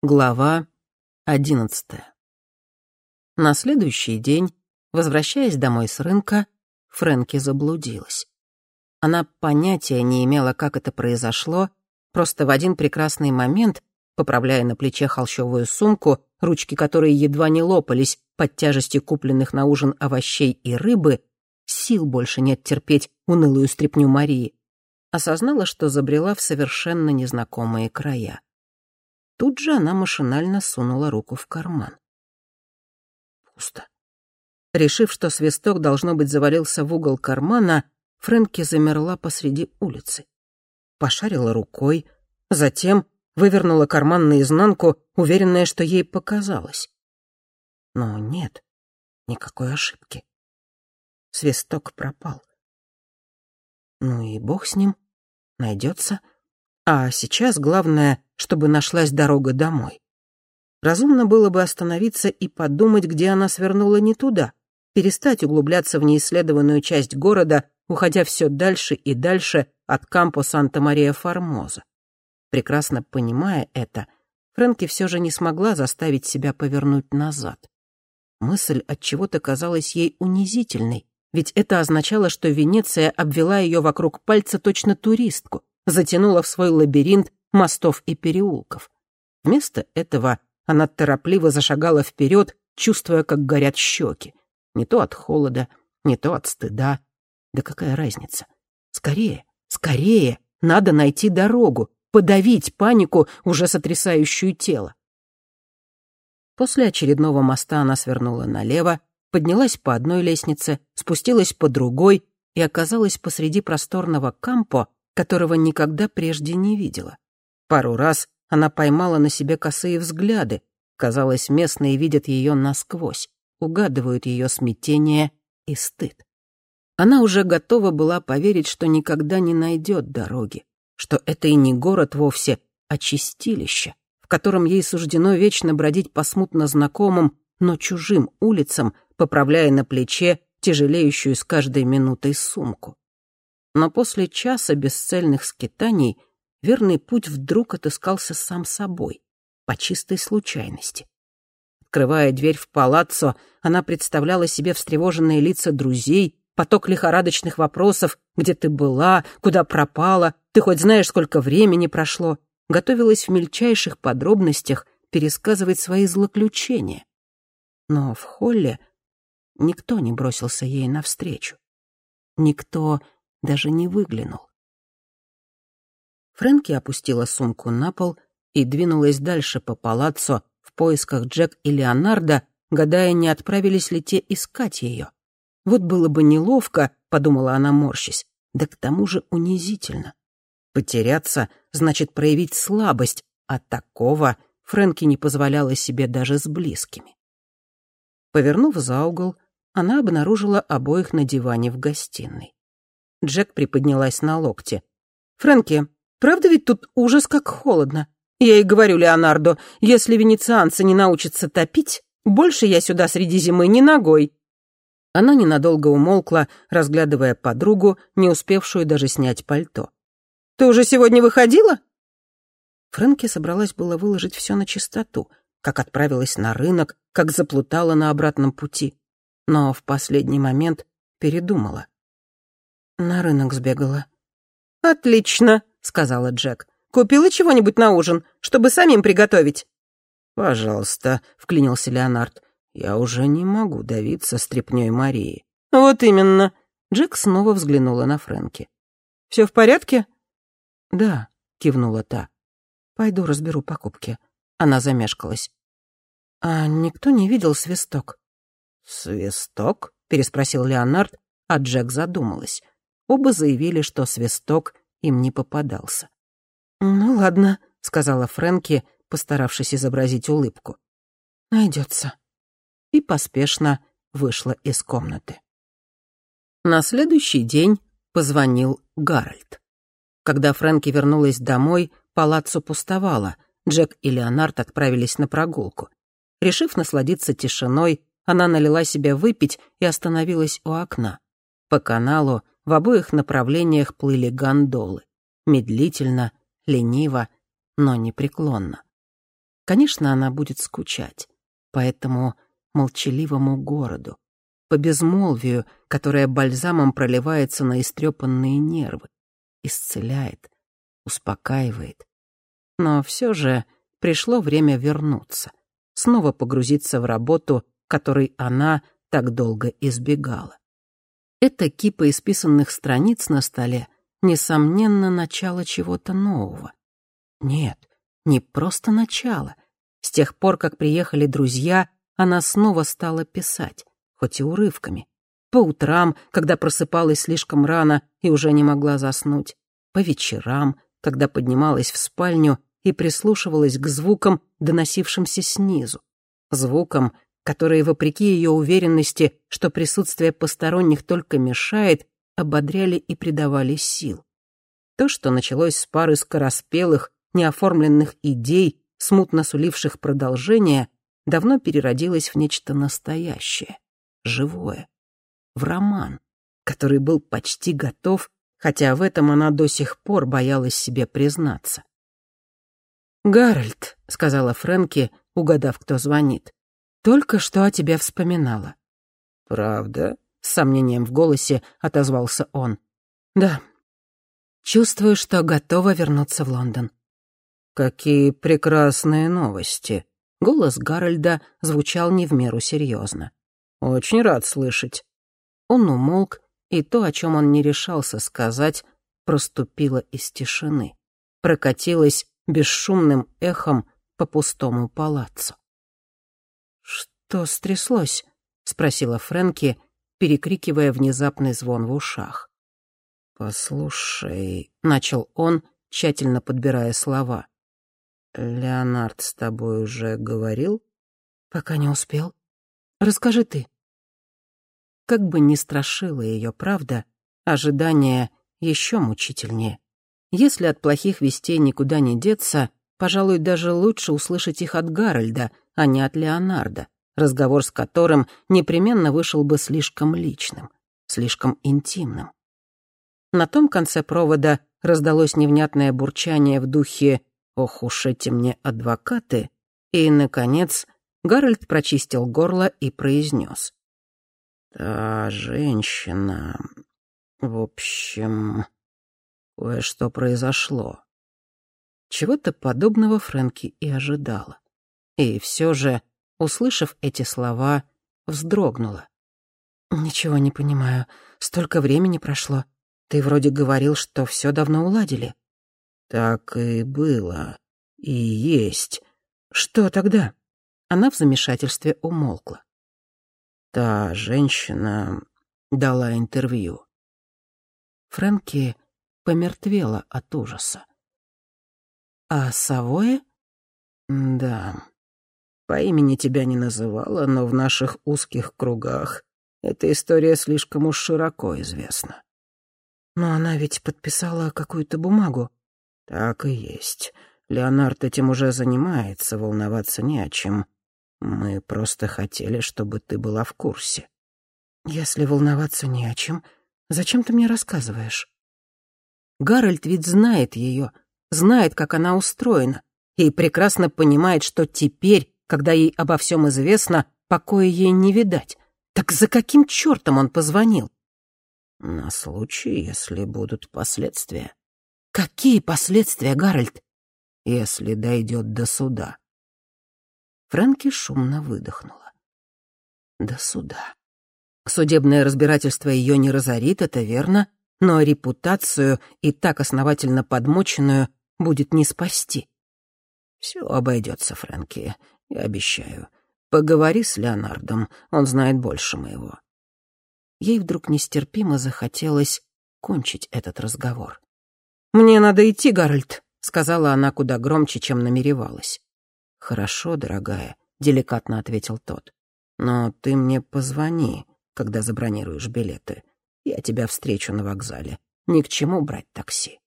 Глава одиннадцатая. На следующий день, возвращаясь домой с рынка, Фрэнки заблудилась. Она понятия не имела, как это произошло, просто в один прекрасный момент, поправляя на плече холщовую сумку, ручки которой едва не лопались под тяжестью купленных на ужин овощей и рыбы, сил больше нет терпеть унылую стряпню Марии, осознала, что забрела в совершенно незнакомые края. Тут же она машинально сунула руку в карман. Пусто. Решив, что свисток, должно быть, завалился в угол кармана, Фрэнки замерла посреди улицы. Пошарила рукой, затем вывернула карман наизнанку, уверенная, что ей показалось. Но нет, никакой ошибки. Свисток пропал. Ну и бог с ним, найдется. А сейчас главное, чтобы нашлась дорога домой. Разумно было бы остановиться и подумать, где она свернула не туда, перестать углубляться в неисследованную часть города, уходя все дальше и дальше от кампо Санта-Мария-Формоза. Прекрасно понимая это, Фрэнки все же не смогла заставить себя повернуть назад. Мысль от чего-то казалась ей унизительной, ведь это означало, что Венеция обвела ее вокруг пальца точно туристку, затянула в свой лабиринт мостов и переулков. Вместо этого она торопливо зашагала вперед, чувствуя, как горят щеки. Не то от холода, не то от стыда. Да какая разница? Скорее, скорее, надо найти дорогу, подавить панику, уже сотрясающую тело. После очередного моста она свернула налево, поднялась по одной лестнице, спустилась по другой и оказалась посреди просторного кампо, которого никогда прежде не видела. Пару раз она поймала на себе косые взгляды. Казалось, местные видят ее насквозь, угадывают ее смятение и стыд. Она уже готова была поверить, что никогда не найдет дороги, что это и не город вовсе, а чистилище, в котором ей суждено вечно бродить по смутно знакомым, но чужим улицам, поправляя на плече тяжелеющую с каждой минутой сумку но после часа бесцельных скитаний верный путь вдруг отыскался сам собой, по чистой случайности. Открывая дверь в палаццо, она представляла себе встревоженные лица друзей, поток лихорадочных вопросов, где ты была, куда пропала, ты хоть знаешь, сколько времени прошло, готовилась в мельчайших подробностях пересказывать свои злоключения. Но в холле никто не бросился ей навстречу. Никто даже не выглянул. Фрэнки опустила сумку на пол и двинулась дальше по палаццо в поисках Джек и Леонардо, гадая, не отправились ли те искать ее. Вот было бы неловко, подумала она, морщись, да к тому же унизительно. Потеряться значит проявить слабость, а такого Фрэнки не позволяла себе даже с близкими. Повернув за угол, она обнаружила обоих на диване в гостиной. Джек приподнялась на локте. «Фрэнки, правда ведь тут ужас как холодно? Я и говорю Леонардо, если венецианцы не научатся топить, больше я сюда среди зимы не ногой». Она ненадолго умолкла, разглядывая подругу, не успевшую даже снять пальто. «Ты уже сегодня выходила?» Фрэнки собралась было выложить все на чистоту, как отправилась на рынок, как заплутала на обратном пути. Но в последний момент передумала. На рынок сбегала. «Отлично», — сказала Джек. «Купила чего-нибудь на ужин, чтобы самим приготовить?» «Пожалуйста», — вклинился Леонард. «Я уже не могу давиться стряпнёй Марии». «Вот именно». Джек снова взглянула на Фрэнки. «Все в порядке?» «Да», — кивнула та. «Пойду разберу покупки». Она замешкалась. «А никто не видел свисток?» «Свисток?» — переспросил Леонард, а Джек задумалась. Оба заявили, что свисток им не попадался. «Ну ладно», — сказала Фрэнки, постаравшись изобразить улыбку. «Найдется». И поспешно вышла из комнаты. На следующий день позвонил Гарольд. Когда Фрэнки вернулась домой, палаццо пустовало. Джек и Леонард отправились на прогулку. Решив насладиться тишиной, она налила себе выпить и остановилась у окна. По каналу в обоих направлениях плыли гондолы. Медлительно, лениво, но непреклонно. Конечно, она будет скучать по этому молчаливому городу, по безмолвию, которое бальзамом проливается на истрепанные нервы, исцеляет, успокаивает. Но все же пришло время вернуться, снова погрузиться в работу, которой она так долго избегала. Это кипа исписанных страниц на столе, несомненно, начало чего-то нового. Нет, не просто начало. С тех пор, как приехали друзья, она снова стала писать, хоть и урывками. По утрам, когда просыпалась слишком рано и уже не могла заснуть. По вечерам, когда поднималась в спальню и прислушивалась к звукам, доносившимся снизу. Звукам, которые, вопреки ее уверенности, что присутствие посторонних только мешает, ободряли и придавали сил. То, что началось с пары скороспелых, неоформленных идей, смутно суливших продолжение, давно переродилось в нечто настоящее, живое, в роман, который был почти готов, хотя в этом она до сих пор боялась себе признаться. «Гарольд», — сказала Фрэнки, угадав, кто звонит, — «только что о тебе вспоминала». «Правда?» — с сомнением в голосе отозвался он. «Да. Чувствую, что готова вернуться в Лондон». «Какие прекрасные новости!» Голос Гарольда звучал не в меру серьезно. «Очень рад слышать». Он умолк, и то, о чем он не решался сказать, проступило из тишины, прокатилось бесшумным эхом по пустому палаццу. «Что стряслось?» — спросила Фрэнки, перекрикивая внезапный звон в ушах. «Послушай», — начал он, тщательно подбирая слова. «Леонард с тобой уже говорил?» «Пока не успел. Расскажи ты». Как бы ни страшила ее правда, ожидание еще мучительнее. Если от плохих вестей никуда не деться, пожалуй, даже лучше услышать их от Гарольда, а не от Леонарда, разговор с которым непременно вышел бы слишком личным, слишком интимным. На том конце провода раздалось невнятное бурчание в духе «Ох уж эти мне адвокаты!» и, наконец, Гарольд прочистил горло и произнес. «Та женщина... В общем, кое-что произошло». Чего-то подобного Фрэнки и ожидала. И все же, услышав эти слова, вздрогнула. «Ничего не понимаю. Столько времени прошло. Ты вроде говорил, что все давно уладили». «Так и было. И есть». «Что тогда?» Она в замешательстве умолкла. Та женщина дала интервью. Фрэнки помертвела от ужаса. «А Савое?» «Да. По имени тебя не называла, но в наших узких кругах эта история слишком уж широко известна». «Но она ведь подписала какую-то бумагу». «Так и есть. Леонард этим уже занимается, волноваться не о чем. Мы просто хотели, чтобы ты была в курсе». «Если волноваться не о чем, зачем ты мне рассказываешь?» Гарольд ведь знает ее, знает, как она устроена, и прекрасно понимает, что теперь, когда ей обо всем известно, покоя ей не видать. Так за каким чертом он позвонил? На случай, если будут последствия. Какие последствия, Гарольд? Если дойдет до суда. Фрэнки шумно выдохнула. До суда. Судебное разбирательство ее не разорит, это верно, но репутацию, и так основательно подмоченную, будет не спасти. Все обойдется, Фрэнки, я обещаю. Поговори с Леонардом, он знает больше моего. Ей вдруг нестерпимо захотелось кончить этот разговор. «Мне надо идти, Гарольд», — сказала она куда громче, чем намеревалась. «Хорошо, дорогая», — деликатно ответил тот. «Но ты мне позвони, когда забронируешь билеты. Я тебя встречу на вокзале. Ни к чему брать такси».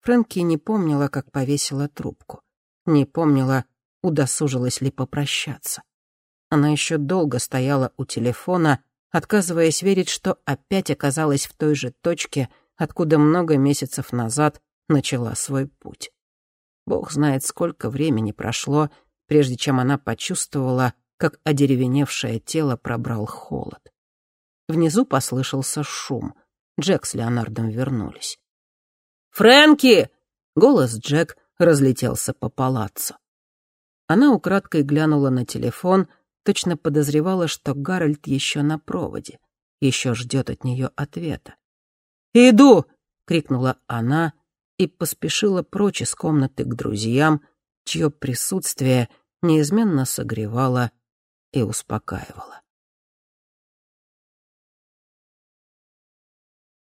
Фрэнки не помнила, как повесила трубку. Не помнила, удосужилась ли попрощаться. Она еще долго стояла у телефона, отказываясь верить, что опять оказалась в той же точке, откуда много месяцев назад начала свой путь. Бог знает, сколько времени прошло, прежде чем она почувствовала, как одеревеневшее тело пробрал холод. Внизу послышался шум. Джек с Леонардом вернулись. «Фрэнки!» — голос Джек разлетелся по палаццо. Она украдкой глянула на телефон, точно подозревала, что Гарольд еще на проводе, еще ждет от нее ответа. «Иду!» — крикнула она и поспешила прочь из комнаты к друзьям, чье присутствие неизменно согревало и успокаивало.